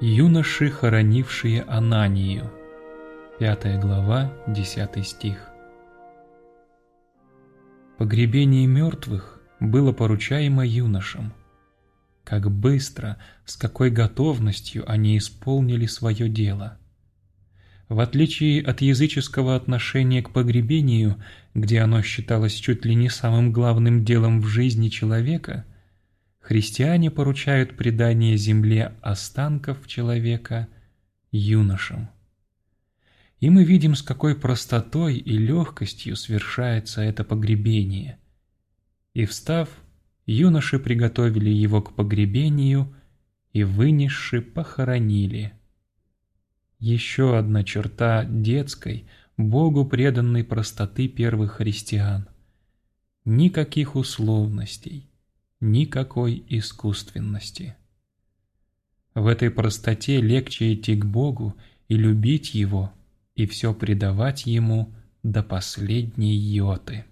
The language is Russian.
Юноши, хоронившие Ананию. Пятая глава, десятый стих. Погребение мертвых было поручаемо юношам. Как быстро, с какой готовностью они исполнили свое дело. В отличие от языческого отношения к погребению, где оно считалось чуть ли не самым главным делом в жизни человека, христиане поручают предание земле останков человека юношам. И мы видим, с какой простотой и легкостью свершается это погребение. И встав, юноши приготовили его к погребению и вынесши похоронили. Еще одна черта детской, Богу преданной простоты первых христиан. Никаких условностей, никакой искусственности. В этой простоте легче идти к Богу и любить Его – и все предавать ему до последней йоты.